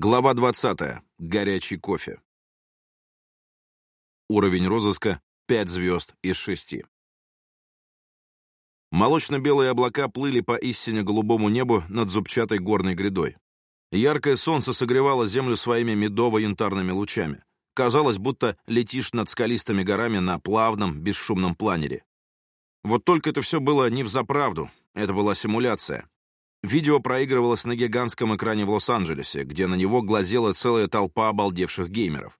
Глава 20. Горячий кофе. Уровень розыска 5 звезд из 6. Молочно-белые облака плыли по истине голубому небу над зубчатой горной грядой. Яркое солнце согревало землю своими медово-янтарными лучами. Казалось, будто летишь над скалистыми горами на плавном, бесшумном планере. Вот только это все было не в заправду. это была симуляция. Видео проигрывалось на гигантском экране в Лос-Анджелесе, где на него глазела целая толпа обалдевших геймеров.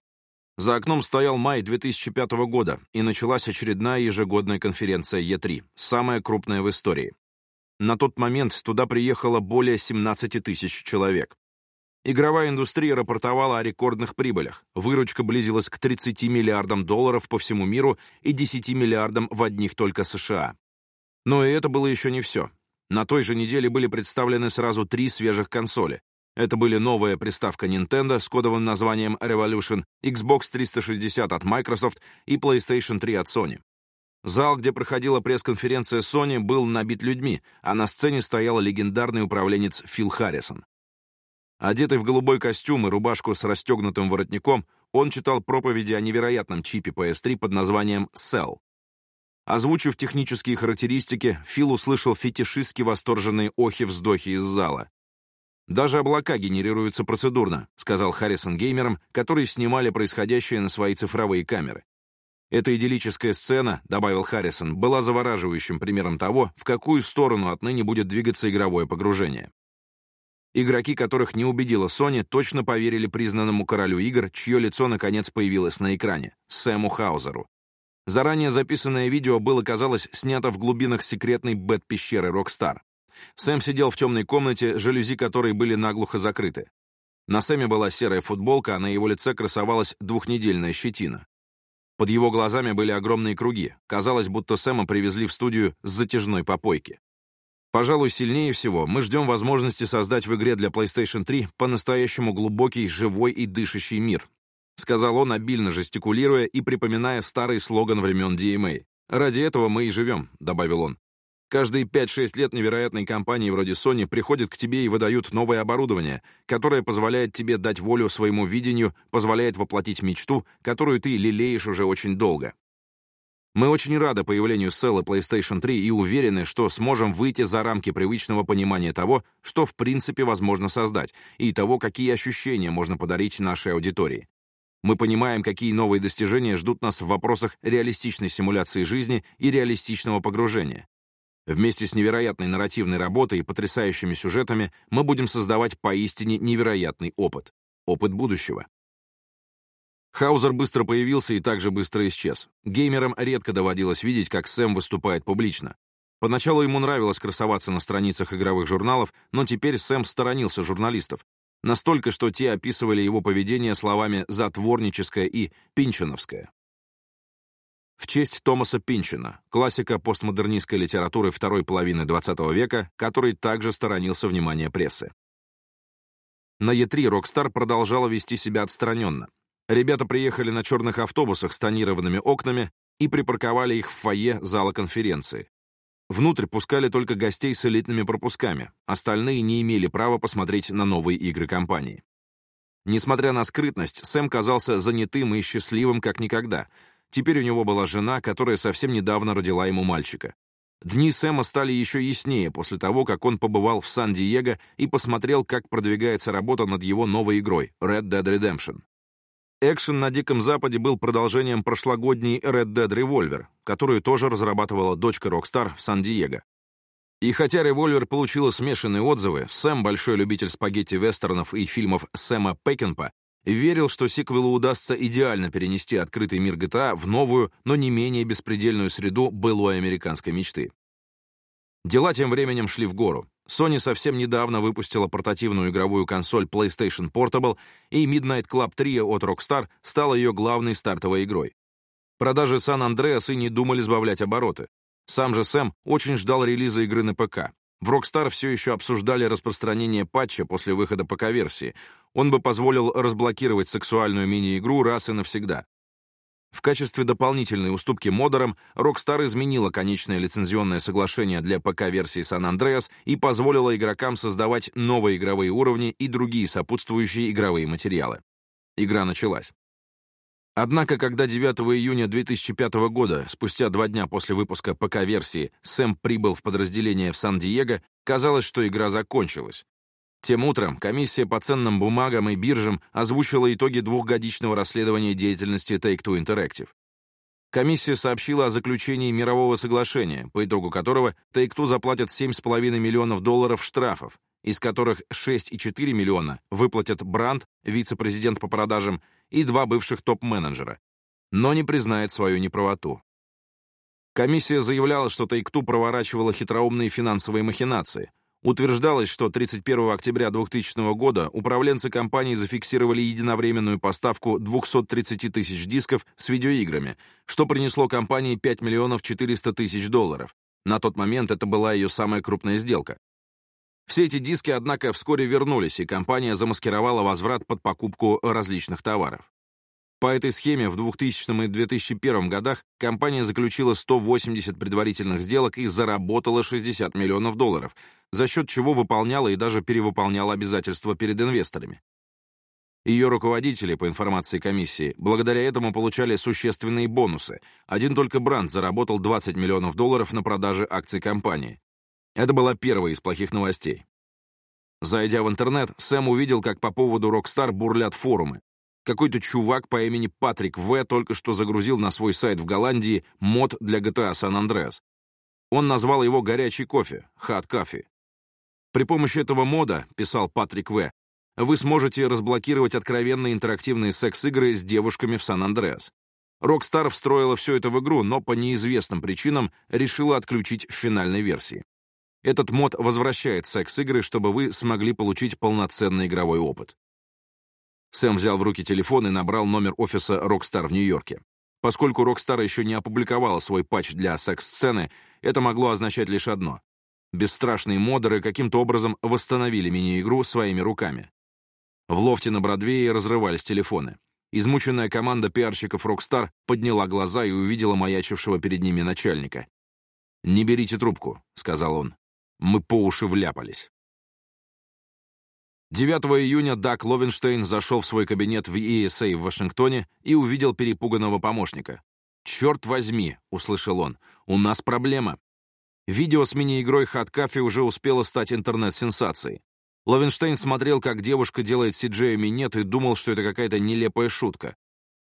За окном стоял май 2005 года, и началась очередная ежегодная конференция E3, самая крупная в истории. На тот момент туда приехало более 17 тысяч человек. Игровая индустрия рапортовала о рекордных прибылях. Выручка близилась к 30 миллиардам долларов по всему миру и 10 миллиардам в одних только США. Но и это было еще не все. На той же неделе были представлены сразу три свежих консоли. Это были новая приставка Nintendo с кодовым названием Revolution, Xbox 360 от Microsoft и PlayStation 3 от Sony. Зал, где проходила пресс-конференция Sony, был набит людьми, а на сцене стоял легендарный управленец Фил Харрисон. Одетый в голубой костюм и рубашку с расстегнутым воротником, он читал проповеди о невероятном чипе PS3 под названием Cell. Озвучив технические характеристики, Фил услышал фетишистски восторженные охи-вздохи из зала. «Даже облака генерируются процедурно», — сказал Харрисон геймерам, которые снимали происходящее на свои цифровые камеры. «Эта идиллическая сцена», — добавил Харрисон, «была завораживающим примером того, в какую сторону отныне будет двигаться игровое погружение». Игроки, которых не убедила Sony, точно поверили признанному королю игр, чье лицо наконец появилось на экране — Сэму Хаузеру. Заранее записанное видео было, казалось, снято в глубинах секретной бэт-пещеры «Рокстар». Сэм сидел в темной комнате, жалюзи которой были наглухо закрыты. На Сэме была серая футболка, а на его лице красовалась двухнедельная щетина. Под его глазами были огромные круги. Казалось, будто Сэма привезли в студию с затяжной попойки. Пожалуй, сильнее всего мы ждем возможности создать в игре для PlayStation 3 по-настоящему глубокий, живой и дышащий мир, сказал он, обильно жестикулируя и припоминая старый слоган времен DMA. «Ради этого мы и живем», — добавил он. «Каждые 5-6 лет невероятной компании вроде Sony приходят к тебе и выдают новое оборудование, которое позволяет тебе дать волю своему видению, позволяет воплотить мечту, которую ты лелеешь уже очень долго. Мы очень рады появлению Cell и PlayStation 3 и уверены, что сможем выйти за рамки привычного понимания того, что в принципе возможно создать, и того, какие ощущения можно подарить нашей аудитории. Мы понимаем, какие новые достижения ждут нас в вопросах реалистичной симуляции жизни и реалистичного погружения. Вместе с невероятной нарративной работой и потрясающими сюжетами мы будем создавать поистине невероятный опыт. Опыт будущего. Хаузер быстро появился и также быстро исчез. Геймерам редко доводилось видеть, как Сэм выступает публично. Поначалу ему нравилось красоваться на страницах игровых журналов, но теперь Сэм сторонился журналистов, Настолько, что те описывали его поведение словами «затворническое» и «пинчиновское». В честь Томаса Пинчина, классика постмодернистской литературы второй половины XX века, который также сторонился внимания прессы. На Е3 Rockstar продолжала вести себя отстраненно. Ребята приехали на черных автобусах с тонированными окнами и припарковали их в фойе зала конференции. Внутрь пускали только гостей с элитными пропусками, остальные не имели права посмотреть на новые игры компании. Несмотря на скрытность, Сэм казался занятым и счастливым как никогда. Теперь у него была жена, которая совсем недавно родила ему мальчика. Дни Сэма стали еще яснее после того, как он побывал в Сан-Диего и посмотрел, как продвигается работа над его новой игрой — Red Dead Redemption. Экшен на Диком Западе был продолжением прошлогодней Red Dead Revolver, которую тоже разрабатывала дочка Rockstar в Сан-Диего. И хотя «Револьвер» получила смешанные отзывы, Сэм, большой любитель спагетти-вестернов и фильмов Сэма Пекинпа, верил, что сиквелу удастся идеально перенести открытый мир GTA в новую, но не менее беспредельную среду былой американской мечты. Дела тем временем шли в гору. Sony совсем недавно выпустила портативную игровую консоль PlayStation Portable, и Midnight Club 3 от Rockstar стала ее главной стартовой игрой. Продажи San Andreas и не думали сбавлять обороты. Сам же Сэм очень ждал релиза игры на ПК. В Rockstar все еще обсуждали распространение патча после выхода ПК-версии. Он бы позволил разблокировать сексуальную мини-игру раз и навсегда. В качестве дополнительной уступки модерам Rockstar изменила конечное лицензионное соглашение для ПК-версии San Andreas и позволила игрокам создавать новые игровые уровни и другие сопутствующие игровые материалы. Игра началась. Однако, когда 9 июня 2005 года, спустя два дня после выпуска ПК-версии, Сэм прибыл в подразделение в Сан-Диего, казалось, что игра закончилась. Тем утром комиссия по ценным бумагам и биржам озвучила итоги двухгодичного расследования деятельности Take-Two Interactive. Комиссия сообщила о заключении мирового соглашения, по итогу которого Take-Two заплатят 7,5 миллионов долларов штрафов, из которых 6,4 миллиона выплатят Бранд, вице-президент по продажам, и два бывших топ-менеджера, но не признает свою неправоту. Комиссия заявляла, что Take-Two проворачивала хитроумные финансовые махинации, Утверждалось, что 31 октября 2000 года управленцы компании зафиксировали единовременную поставку 230 тысяч дисков с видеоиграми, что принесло компании 5 миллионов 400 тысяч долларов. На тот момент это была ее самая крупная сделка. Все эти диски, однако, вскоре вернулись, и компания замаскировала возврат под покупку различных товаров. По этой схеме в 2000 и 2001 годах компания заключила 180 предварительных сделок и заработала 60 миллионов долларов — за счет чего выполняла и даже перевыполняла обязательства перед инвесторами. Ее руководители, по информации комиссии, благодаря этому получали существенные бонусы. Один только Бранд заработал 20 миллионов долларов на продаже акций компании. Это была первая из плохих новостей. Зайдя в интернет, Сэм увидел, как по поводу Rockstar бурлят форумы. Какой-то чувак по имени Патрик В. только что загрузил на свой сайт в Голландии мод для GTA San Andreas. Он назвал его «горячий кофе» — «хат кофе». При помощи этого мода, писал Патрик В., вы сможете разблокировать откровенные интерактивные секс-игры с девушками в Сан-Андреас. Rockstar встроила все это в игру, но по неизвестным причинам решила отключить в финальной версии. Этот мод возвращает секс-игры, чтобы вы смогли получить полноценный игровой опыт. Сэм взял в руки телефон и набрал номер офиса Rockstar в Нью-Йорке. Поскольку Rockstar еще не опубликовала свой патч для секс-сцены, это могло означать лишь одно. Бесстрашные модеры каким-то образом восстановили мини-игру своими руками. В лофте на Бродвее разрывались телефоны. Измученная команда пиарщиков Rockstar подняла глаза и увидела маячившего перед ними начальника. «Не берите трубку», — сказал он. «Мы по уши вляпались». 9 июня Дак Ловенштейн зашел в свой кабинет в ESA в Вашингтоне и увидел перепуганного помощника. «Черт возьми», — услышал он, — «у нас проблема. Видео с мини-игрой хат-кафе уже успело стать интернет-сенсацией. Ловенштейн смотрел, как девушка делает Сиджею минет, эм и думал, что это какая-то нелепая шутка.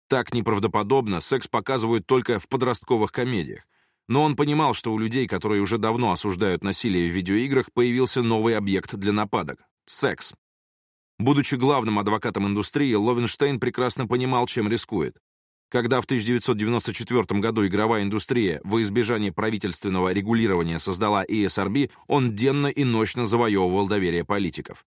Так неправдоподобно секс показывают только в подростковых комедиях. Но он понимал, что у людей, которые уже давно осуждают насилие в видеоиграх, появился новый объект для нападок — секс. Будучи главным адвокатом индустрии, Ловенштейн прекрасно понимал, чем рискует. Когда в 1994 году игровая индустрия во избежание правительственного регулирования создала ESRB, он денно и ночно завоевывал доверие политиков.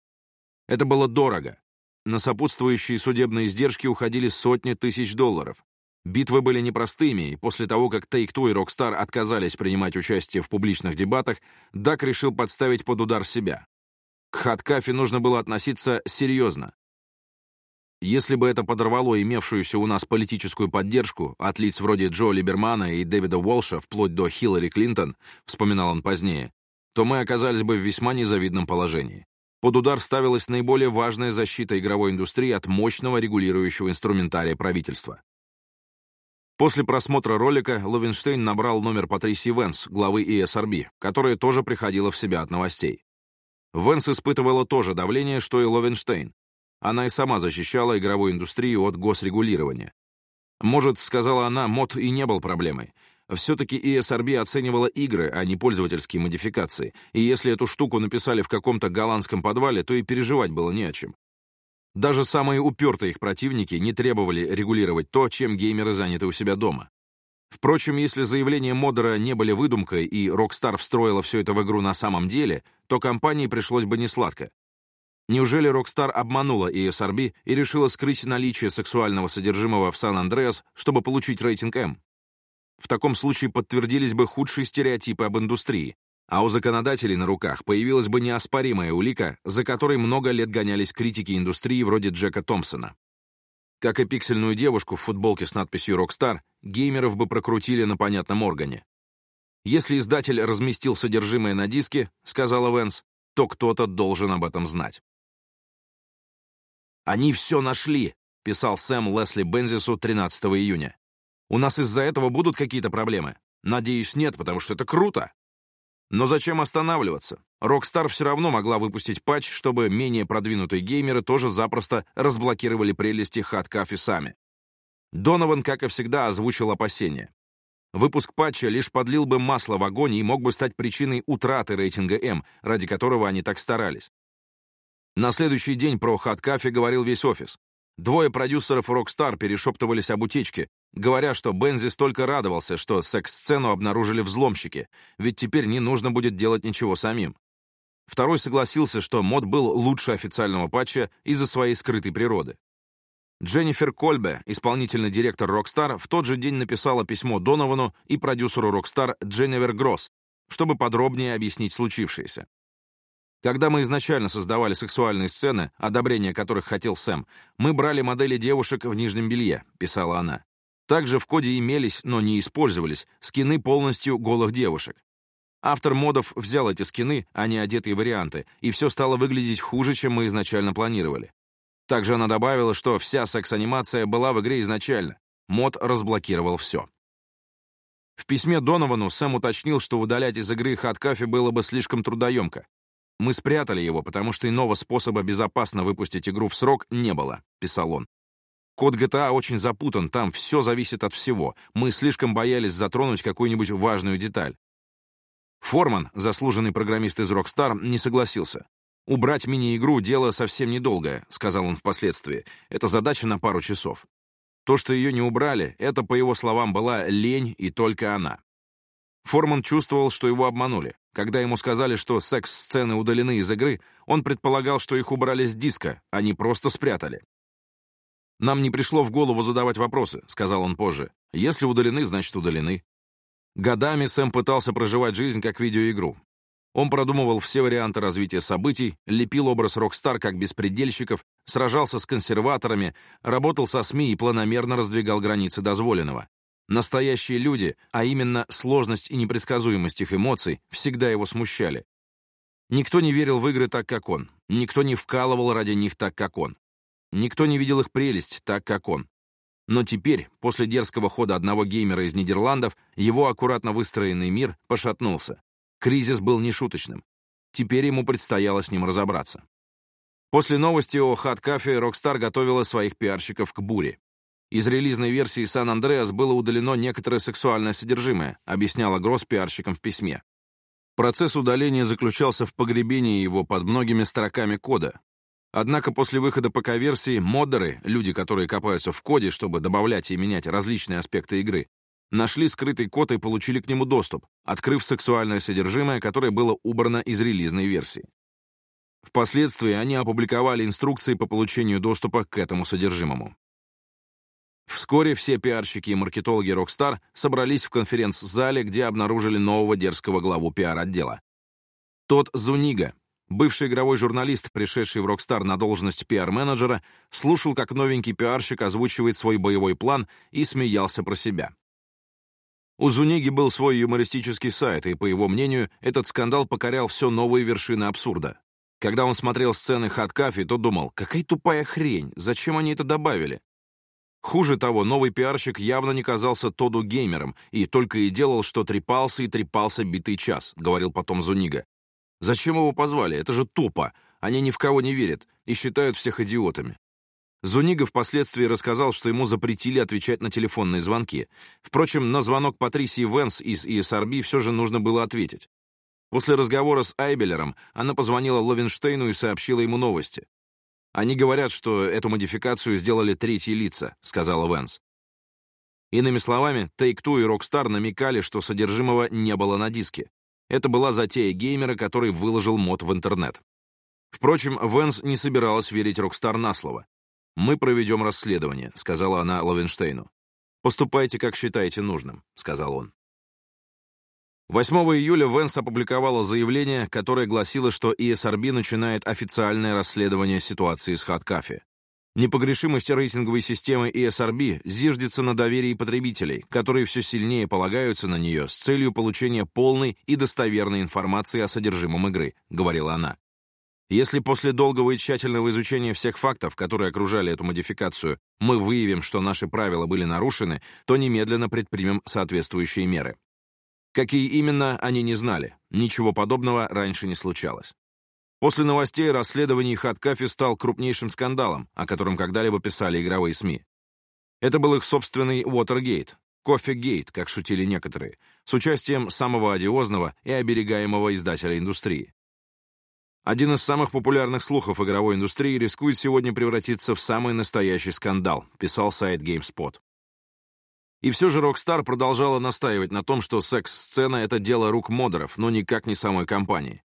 Это было дорого. На сопутствующие судебные издержки уходили сотни тысяч долларов. Битвы были непростыми, и после того, как Take-Two и Rockstar отказались принимать участие в публичных дебатах, Дак решил подставить под удар себя. К Хаткафе нужно было относиться серьезно. Если бы это подорвало имевшуюся у нас политическую поддержку от лиц вроде Джо Либермана и Дэвида Уолша вплоть до Хиллари Клинтон, вспоминал он позднее, то мы оказались бы в весьма незавидном положении. Под удар ставилась наиболее важная защита игровой индустрии от мощного регулирующего инструментария правительства. После просмотра ролика Ловенштейн набрал номер Патриси Венс, главы ESRB, которая тоже приходила в себя от новостей. Венс испытывала то же давление, что и Ловенштейн, она и сама защищала игровую индустрию от госрегулирования. Может, сказала она, мод и не был проблемой. Все-таки ESRB оценивала игры, а не пользовательские модификации, и если эту штуку написали в каком-то голландском подвале, то и переживать было не о чем. Даже самые упертые их противники не требовали регулировать то, чем геймеры заняты у себя дома. Впрочем, если заявления Модера не были выдумкой и Rockstar встроила все это в игру на самом деле, то компании пришлось бы несладко. Неужели Rockstar обманула ESRB и решила скрыть наличие сексуального содержимого в Сан-Андреас, чтобы получить рейтинг М? В таком случае подтвердились бы худшие стереотипы об индустрии, а у законодателей на руках появилась бы неоспоримая улика, за которой много лет гонялись критики индустрии вроде Джека Томпсона. Как и пиксельную девушку в футболке с надписью «Rockstar», геймеров бы прокрутили на понятном органе. «Если издатель разместил содержимое на диске», — сказала Венс, — «то кто-то должен об этом знать». «Они все нашли», — писал Сэм Лесли Бензису 13 июня. «У нас из-за этого будут какие-то проблемы? Надеюсь, нет, потому что это круто». Но зачем останавливаться? Rockstar все равно могла выпустить патч, чтобы менее продвинутые геймеры тоже запросто разблокировали прелести хат-кафе сами. Донован, как и всегда, озвучил опасения. Выпуск патча лишь подлил бы масло в огонь и мог бы стать причиной утраты рейтинга М, ради которого они так старались. На следующий день про Хаткафе говорил весь офис. Двое продюсеров Rockstar перешептывались об утечке, говоря, что Бензи столько радовался, что секс-сцену обнаружили взломщики, ведь теперь не нужно будет делать ничего самим. Второй согласился, что мод был лучше официального патча из-за своей скрытой природы. Дженнифер Кольбе, исполнительный директор Rockstar, в тот же день написала письмо Доновану и продюсеру Rockstar Дженнивер Гросс, чтобы подробнее объяснить случившееся. Когда мы изначально создавали сексуальные сцены, одобрение которых хотел Сэм, мы брали модели девушек в нижнем белье», — писала она. Также в коде имелись, но не использовались, скины полностью голых девушек. Автор модов взял эти скины, а не одетые варианты, и все стало выглядеть хуже, чем мы изначально планировали. Также она добавила, что вся секс-анимация была в игре изначально. Мод разблокировал все. В письме Доновану Сэм уточнил, что удалять из игры хат-кафе было бы слишком трудоемко. Мы спрятали его, потому что иного способа безопасно выпустить игру в срок не было», — писал он. «Код GTA очень запутан, там все зависит от всего. Мы слишком боялись затронуть какую-нибудь важную деталь». Форман, заслуженный программист из Rockstar, не согласился. «Убрать мини-игру — дело совсем недолгое», — сказал он впоследствии. «Это задача на пару часов». То, что ее не убрали, это, по его словам, была лень и только она. Форман чувствовал, что его обманули. Когда ему сказали, что секс-сцены удалены из игры, он предполагал, что их убрали с диска, а не просто спрятали. «Нам не пришло в голову задавать вопросы», — сказал он позже. «Если удалены, значит удалены». Годами Сэм пытался проживать жизнь как видеоигру. Он продумывал все варианты развития событий, лепил образ рок-стар как беспредельщиков, сражался с консерваторами, работал со СМИ и планомерно раздвигал границы дозволенного. Настоящие люди, а именно сложность и непредсказуемость их эмоций, всегда его смущали. Никто не верил в игры так, как он. Никто не вкалывал ради них так, как он. Никто не видел их прелесть так, как он. Но теперь, после дерзкого хода одного геймера из Нидерландов, его аккуратно выстроенный мир пошатнулся. Кризис был нешуточным. Теперь ему предстояло с ним разобраться. После новости о Хат-кафе Rockstar готовила своих пиарщиков к буре. Из релизной версии Сан-Андреас было удалено некоторое сексуальное содержимое, объясняла Гросс пиарщикам в письме. Процесс удаления заключался в погребении его под многими строками кода. Однако после выхода ПК-версии модеры, люди, которые копаются в коде, чтобы добавлять и менять различные аспекты игры, нашли скрытый код и получили к нему доступ, открыв сексуальное содержимое, которое было убрано из релизной версии. Впоследствии они опубликовали инструкции по получению доступа к этому содержимому. Вскоре все пиарщики и маркетологи Rockstar собрались в конференц-зале, где обнаружили нового дерзкого главу пиар-отдела. Тот Зунига, бывший игровой журналист, пришедший в Rockstar на должность пиар-менеджера, слушал, как новенький пиарщик озвучивает свой боевой план и смеялся про себя. У Зуниги был свой юмористический сайт, и, по его мнению, этот скандал покорял все новые вершины абсурда. Когда он смотрел сцены хат-кафе, то думал, какая тупая хрень, зачем они это добавили? Хуже того, новый пиарщик явно не казался Тоду геймером и только и делал, что трепался и трепался битый час, говорил потом Зунига. Зачем его позвали? Это же тупо. Они ни в кого не верят и считают всех идиотами. Зунига впоследствии рассказал, что ему запретили отвечать на телефонные звонки. Впрочем, на звонок Патрисии Венс из ESRB все же нужно было ответить. После разговора с Айбелером она позвонила Ловенштейну и сообщила ему новости. Они говорят, что эту модификацию сделали третьи лица», — сказала Вэнс. Иными словами, Take-Two и Rockstar намекали, что содержимого не было на диске. Это была затея геймера, который выложил мод в интернет. Впрочем, Вэнс не собиралась верить Rockstar на слово. «Мы проведем расследование», — сказала она Ловенштейну. «Поступайте, как считаете нужным», — сказал он. 8 июля Венс опубликовала заявление, которое гласило, что ESRB начинает официальное расследование ситуации с Хаткафе. Непогрешимость рейтинговой системы ESRB зиждется на доверии потребителей, которые все сильнее полагаются на нее с целью получения полной и достоверной информации о содержимом игры, говорила она. Если после долгого и тщательного изучения всех фактов, которые окружали эту модификацию, мы выявим, что наши правила были нарушены, то немедленно предпримем соответствующие меры. Какие именно, они не знали. Ничего подобного раньше не случалось. После новостей расследований Хаткафи стал крупнейшим скандалом, о котором когда-либо писали игровые СМИ. Это был их собственный Уотергейт, Кофегейт, как шутили некоторые, с участием самого одиозного и оберегаемого издателя индустрии. Один из самых популярных слухов игровой индустрии рискует сегодня превратиться в самый настоящий скандал, писал сайт GameSpot. И все же Rockstar продолжала настаивать на том, что секс-сцена — это дело рук модеров, но никак не самой компании.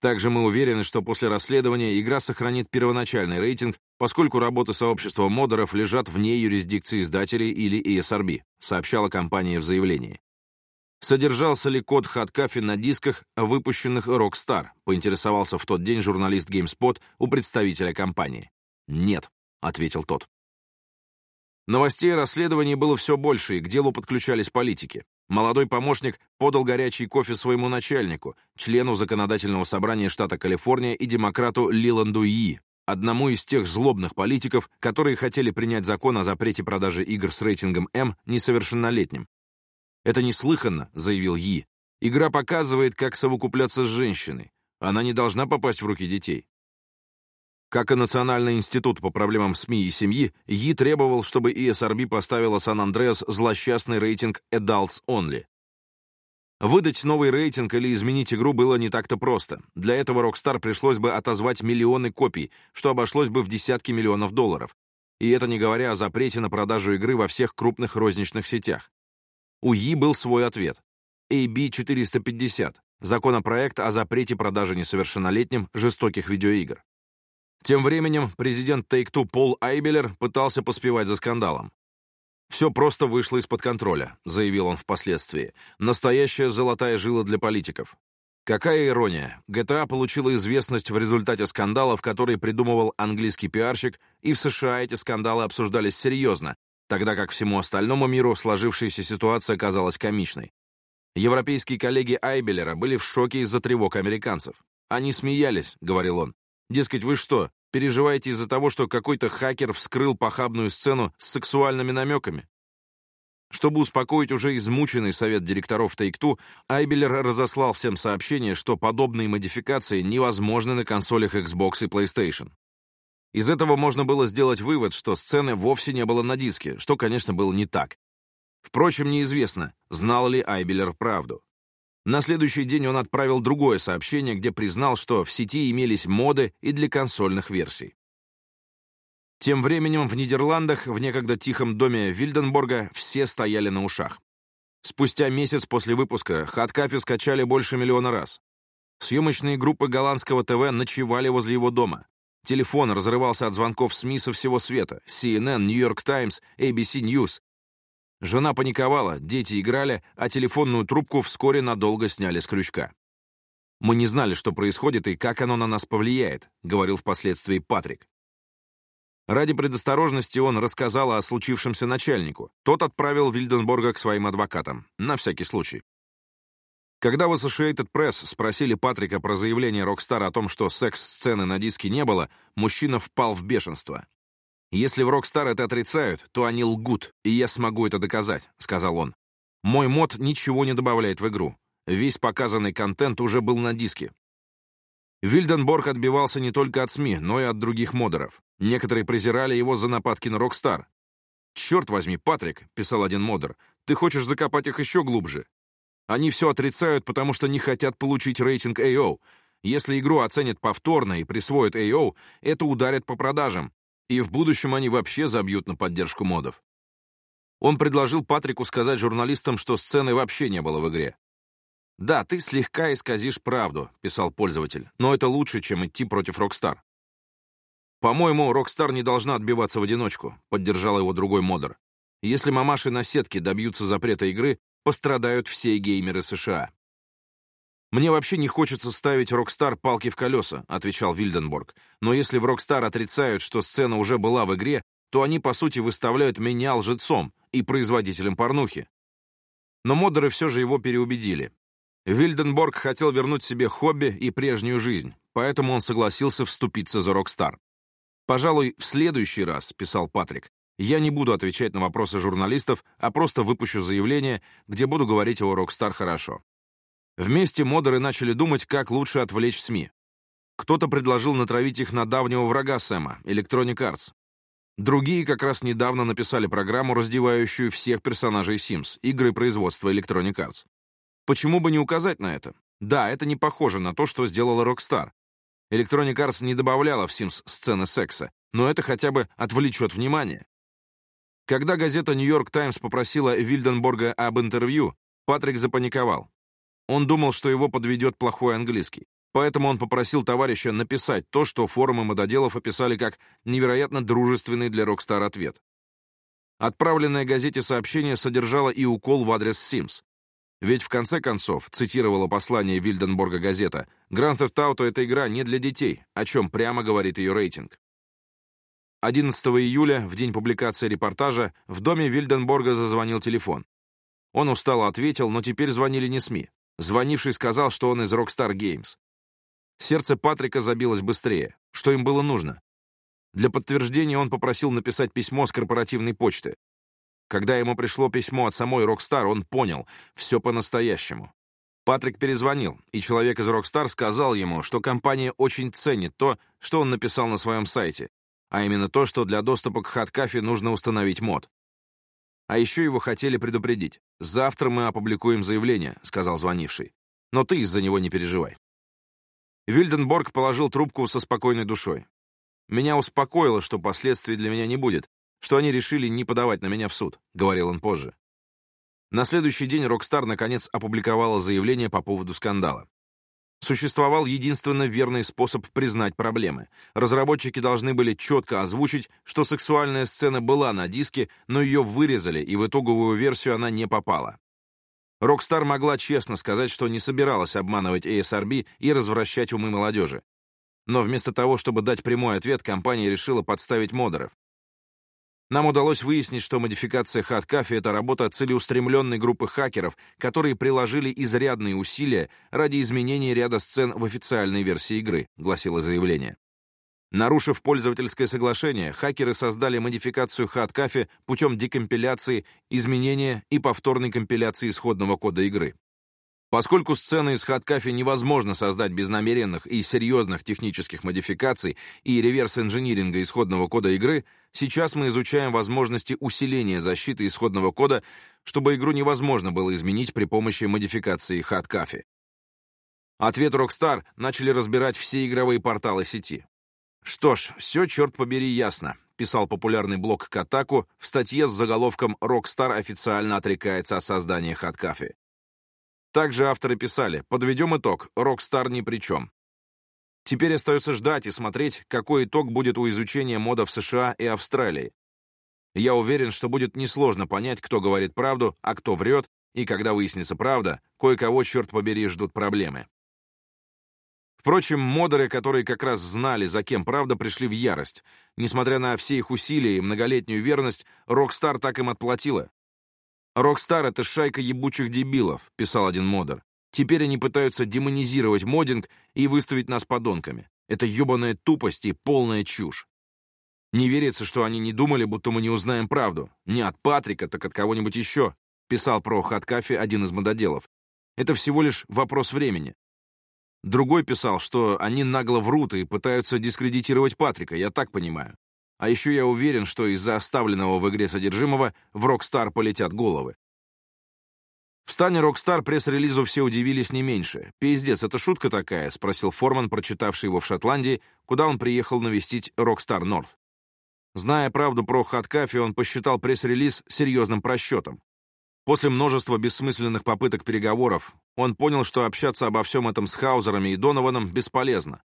Также мы уверены, что после расследования игра сохранит первоначальный рейтинг, поскольку работы сообщества модеров лежат вне юрисдикции издателей или ESRB, сообщала компания в заявлении. Содержался ли код хаткафи на дисках, выпущенных Rockstar, поинтересовался в тот день журналист GameSpot у представителя компании. «Нет», — ответил тот. Новостей и расследований было все больше, и к делу подключались политики. Молодой помощник подал горячий кофе своему начальнику, члену законодательного собрания штата Калифорния и демократу Лиланду Йи, одному из тех злобных политиков, которые хотели принять закон о запрете продажи игр с рейтингом М несовершеннолетним. «Это неслыханно», — заявил Йи. «Игра показывает, как совокупляться с женщиной. Она не должна попасть в руки детей. Как и Национальный институт по проблемам СМИ и семьи, Йи требовал, чтобы ESRB поставила Сан-Андреас злосчастный рейтинг «Adults Only». Выдать новый рейтинг или изменить игру было не так-то просто. Для этого Rockstar пришлось бы отозвать миллионы копий, что обошлось бы в десятки миллионов долларов. И это не говоря о запрете на продажу игры во всех крупных розничных сетях. У Йи был свой ответ. AB 450 — законопроект о запрете продажи несовершеннолетним жестоких видеоигр. Тем временем президент Take-Two Пол Айбелер пытался поспевать за скандалом. «Все просто вышло из-под контроля», — заявил он впоследствии. «Настоящая золотая жила для политиков». Какая ирония. GTA получила известность в результате скандалов, которые придумывал английский пиарщик, и в США эти скандалы обсуждались серьезно, тогда как всему остальному миру сложившаяся ситуация казалась комичной. Европейские коллеги Айбелера были в шоке из-за тревог американцев. «Они смеялись», — говорил он. «Дескать, вы что, переживаете из-за того, что какой-то хакер вскрыл похабную сцену с сексуальными намеками? Чтобы успокоить уже измученный совет директоров Take-Two, Айбеллер разослал всем сообщение, что подобные модификации невозможны на консолях Xbox и PlayStation. Из этого можно было сделать вывод, что сцены вовсе не было на диске, что, конечно, было не так. Впрочем, неизвестно, знал ли Айбеллер правду. На следующий день он отправил другое сообщение, где признал, что в сети имелись моды и для консольных версий. Тем временем в Нидерландах, в некогда тихом доме Вильденборга, все стояли на ушах. Спустя месяц после выпуска хаткафе скачали больше миллиона раз. Съемочные группы голландского ТВ ночевали возле его дома. Телефон разрывался от звонков СМИ со всего света — CNN, New York Times, ABC News. Жена паниковала, дети играли, а телефонную трубку вскоре надолго сняли с крючка. «Мы не знали, что происходит и как оно на нас повлияет», — говорил впоследствии Патрик. Ради предосторожности он рассказал о случившемся начальнику. Тот отправил Вильденборга к своим адвокатам, на всякий случай. Когда в Associated Press спросили Патрика про заявление Rockstar а о том, что секс-сцены на диске не было, мужчина впал в бешенство. «Если в Rockstar это отрицают, то они лгут, и я смогу это доказать», — сказал он. «Мой мод ничего не добавляет в игру. Весь показанный контент уже был на диске». Вильденборг отбивался не только от СМИ, но и от других модеров. Некоторые презирали его за нападки на Rockstar. «Черт возьми, Патрик», — писал один модер, — «ты хочешь закопать их еще глубже? Они все отрицают, потому что не хотят получить рейтинг AO. Если игру оценят повторно и присвоят AO, это ударит по продажам. И в будущем они вообще забьют на поддержку модов. Он предложил Патрику сказать журналистам, что сцены вообще не было в игре. «Да, ты слегка исказишь правду», — писал пользователь, «но это лучше, чем идти против Rockstar». «По-моему, Rockstar не должна отбиваться в одиночку», — поддержал его другой модер. «Если мамаши-наседки добьются запрета игры, пострадают все геймеры США. «Мне вообще не хочется ставить «Rockstar» палки в колеса», — отвечал Вильденборг. «Но если в «Rockstar» отрицают, что сцена уже была в игре, то они, по сути, выставляют меня лжецом и производителем порнухи». Но модеры все же его переубедили. Вильденборг хотел вернуть себе хобби и прежнюю жизнь, поэтому он согласился вступиться за «Rockstar». «Пожалуй, в следующий раз», — писал Патрик, «я не буду отвечать на вопросы журналистов, а просто выпущу заявление, где буду говорить о «Rockstar» хорошо. Вместе модеры начали думать, как лучше отвлечь СМИ. Кто-то предложил натравить их на давнего врага Сэма, Electronic Arts. Другие как раз недавно написали программу, раздевающую всех персонажей Sims, игры производства Electronic Arts. Почему бы не указать на это? Да, это не похоже на то, что сделала Rockstar. Electronic Arts не добавляла в Sims сцены секса, но это хотя бы отвлечет внимание. Когда газета New York Times попросила Вильденборга об интервью, Патрик запаниковал. Он думал, что его подведет плохой английский. Поэтому он попросил товарища написать то, что форумы мододелов описали как невероятно дружественный для Rockstar ответ. Отправленное газете сообщение содержало и укол в адрес Симс. Ведь в конце концов, цитировала послание Вильденборга газета, Grand Theft Auto — это игра не для детей, о чем прямо говорит ее рейтинг. 11 июля, в день публикации репортажа, в доме Вильденборга зазвонил телефон. Он устало ответил, но теперь звонили не СМИ. Звонивший сказал, что он из Rockstar Games. Сердце Патрика забилось быстрее. Что им было нужно? Для подтверждения он попросил написать письмо с корпоративной почты. Когда ему пришло письмо от самой Rockstar, он понял — все по-настоящему. Патрик перезвонил, и человек из Rockstar сказал ему, что компания очень ценит то, что он написал на своем сайте, а именно то, что для доступа к хаткафе нужно установить мод. А еще его хотели предупредить. Завтра мы опубликуем заявление», — сказал звонивший. «Но ты из-за него не переживай». Вильденборг положил трубку со спокойной душой. «Меня успокоило, что последствий для меня не будет, что они решили не подавать на меня в суд», — говорил он позже. На следующий день Rockstar наконец опубликовала заявление по поводу скандала. Существовал единственно верный способ признать проблемы. Разработчики должны были четко озвучить, что сексуальная сцена была на диске, но ее вырезали, и в итоговую версию она не попала. Rockstar могла честно сказать, что не собиралась обманывать ASRB и развращать умы молодежи. Но вместо того, чтобы дать прямой ответ, компания решила подставить модеров. Нам удалось выяснить, что модификация хаткафи — это работа целеустремленной группы хакеров, которые приложили изрядные усилия ради изменения ряда сцен в официальной версии игры, гласило заявление. Нарушив пользовательское соглашение, хакеры создали модификацию Hot Coffee путем декомпиляции, изменения и повторной компиляции исходного кода игры. Поскольку сцены из Hot Coffee невозможно создать без намеренных и серьезных технических модификаций и реверс-инжиниринга исходного кода игры — Сейчас мы изучаем возможности усиления защиты исходного кода, чтобы игру невозможно было изменить при помощи модификации Hot Coffee. Ответ Rockstar начали разбирать все игровые порталы сети. «Что ж, все, черт побери, ясно», — писал популярный блог Катаку в статье с заголовком «Rockstar официально отрекается о создании хаткафи». Также авторы писали, подведем итог, Rockstar ни при чем. Теперь остается ждать и смотреть, какой итог будет у изучения мода в США и Австралии. Я уверен, что будет несложно понять, кто говорит правду, а кто врет, и когда выяснится правда, кое-кого, черт побери, ждут проблемы. Впрочем, модеры, которые как раз знали, за кем правда, пришли в ярость. Несмотря на все их усилия и многолетнюю верность, «Rockstar» так им отплатила. «Rockstar — это шайка ебучих дебилов», — писал один модер. Теперь они пытаются демонизировать моддинг и выставить нас подонками. Это ёбаная тупость и полная чушь. Не верится, что они не думали, будто мы не узнаем правду. Не от Патрика, так от кого-нибудь еще», — писал про Hot Coffee один из мододелов. «Это всего лишь вопрос времени». Другой писал, что они нагло врут и пытаются дискредитировать Патрика, я так понимаю. А еще я уверен, что из-за оставленного в игре содержимого в Rockstar полетят головы. В стане «Rockstar» пресс-релизу все удивились не меньше. «Пиздец, это шутка такая?» — спросил Форман, прочитавший его в Шотландии, куда он приехал навестить «Rockstar North». Зная правду про Hot Coffee, он посчитал пресс-релиз серьезным просчетом. После множества бессмысленных попыток переговоров он понял, что общаться обо всем этом с Хаузерами и Донованом бесполезно.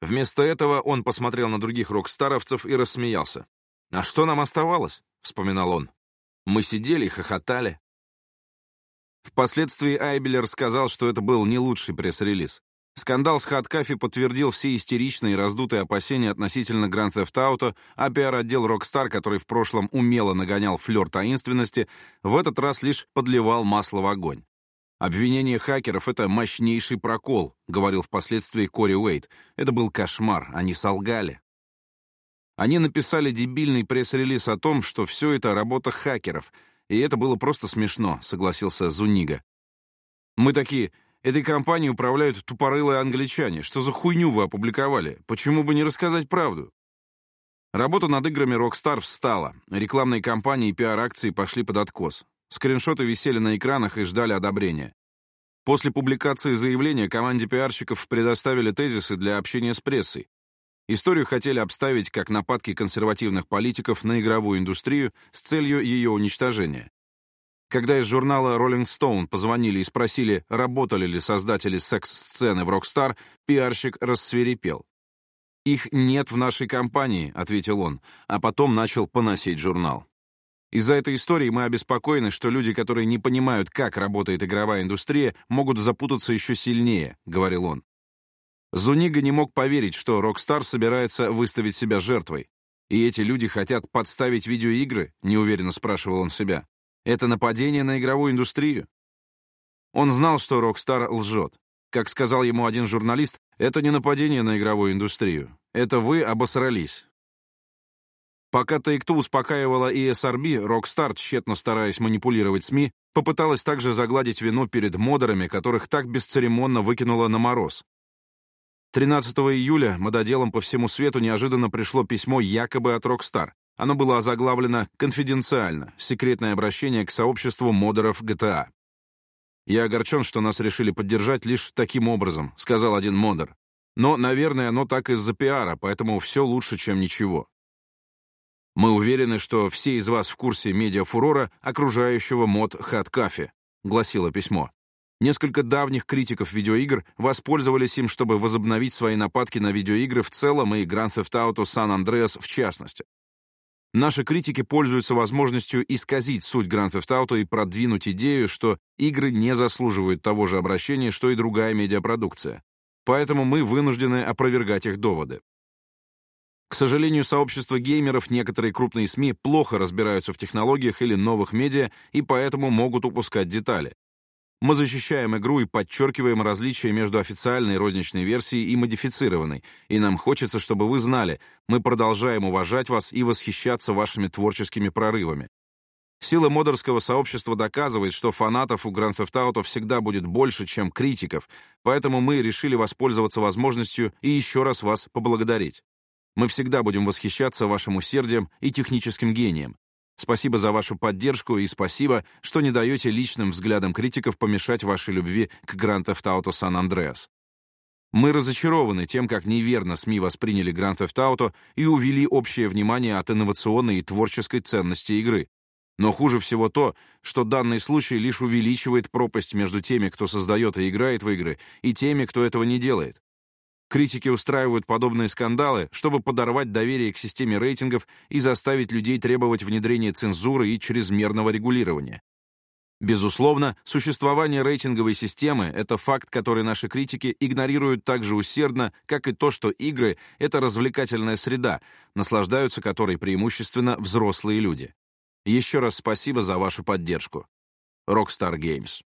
Вместо этого он посмотрел на других рокстаровцев и рассмеялся. «А что нам оставалось?» — вспоминал он. «Мы сидели и хохотали. Впоследствии Айбелер сказал, что это был не лучший пресс-релиз. Скандал с Хаткафи подтвердил все истеричные и раздутые опасения относительно Grand Theft Auto, а пиар-отдел Rockstar, который в прошлом умело нагонял флёр таинственности, в этот раз лишь подливал масло в огонь. «Обвинение хакеров — это мощнейший прокол», — говорил впоследствии Кори Уэйт. «Это был кошмар, они солгали». Они написали дебильный пресс-релиз о том, что все это работа хакеров — и это было просто смешно», — согласился Зунига. «Мы такие, этой компанией управляют тупорылые англичане. Что за хуйню вы опубликовали? Почему бы не рассказать правду?» Работа над играми Rockstar встала. Рекламные кампании и пиар-акции пошли под откос. Скриншоты висели на экранах и ждали одобрения. После публикации заявления команде пиарщиков предоставили тезисы для общения с прессой. Историю хотели обставить как нападки консервативных политиков на игровую индустрию с целью ее уничтожения. Когда из журнала Rolling Stone позвонили и спросили, работали ли создатели секс-сцены в Rockstar, пиарщик рассверепел. «Их нет в нашей компании», — ответил он, а потом начал поносить журнал. Из-за этой истории мы обеспокоены, что люди, которые не понимают, как работает игровая индустрия, могут запутаться еще сильнее, — говорил он. Зунига не мог поверить, что Rockstar собирается выставить себя жертвой. «И эти люди хотят подставить видеоигры?» — неуверенно спрашивал он себя. «Это нападение на игровую индустрию?» Он знал, что Rockstar лжет. Как сказал ему один журналист, это не нападение на игровую индустрию. Это вы обосрались. Пока Take-Two успокаивала ESRB, Rockstar, тщетно стараясь манипулировать СМИ, попыталась также загладить вину перед модерами, которых так бесцеремонно выкинула на мороз. 13 июля мододелам по всему свету неожиданно пришло письмо якобы от Rockstar. Оно было озаглавлено «Конфиденциально. Секретное обращение к сообществу модеров GTA». «Я огорчен, что нас решили поддержать лишь таким образом», — сказал один модер. «Но, наверное, оно так из-за пиара, поэтому все лучше, чем ничего». Мы уверены, что все из вас в курсе медиафурора, окружающего мод Хат гласило письмо. Несколько давних критиков видеоигр воспользовались им, чтобы возобновить свои нападки на видеоигры в целом и Grand Theft Auto San Andreas в частности. Наши критики пользуются возможностью исказить суть Grand Theft Auto и продвинуть идею, что игры не заслуживают того же обращения, что и другая медиапродукция. Поэтому мы вынуждены опровергать их доводы. К сожалению, сообщество геймеров, некоторые крупные СМИ плохо разбираются в технологиях или новых медиа и поэтому могут упускать детали. Мы защищаем игру и подчеркиваем различия между официальной розничной версией и модифицированной, и нам хочется, чтобы вы знали, мы продолжаем уважать вас и восхищаться вашими творческими прорывами. Сила модерского сообщества доказывает, что фанатов у Grand Theft Auto всегда будет больше, чем критиков, поэтому мы решили воспользоваться возможностью и еще раз вас поблагодарить. Мы всегда будем восхищаться вашим усердием и техническим гением. Спасибо за вашу поддержку и спасибо, что не даете личным взглядам критиков помешать вашей любви к Grand Theft Auto San Andreas. Мы разочарованы тем, как неверно СМИ восприняли Grand Theft Auto и увели общее внимание от инновационной и творческой ценности игры. Но хуже всего то, что данный случай лишь увеличивает пропасть между теми, кто создает и играет в игры, и теми, кто этого не делает. Критики устраивают подобные скандалы, чтобы подорвать доверие к системе рейтингов и заставить людей требовать внедрения цензуры и чрезмерного регулирования. Безусловно, существование рейтинговой системы — это факт, который наши критики игнорируют так же усердно, как и то, что игры — это развлекательная среда, наслаждаются которой преимущественно взрослые люди. Еще раз спасибо за вашу поддержку. Rockstar Games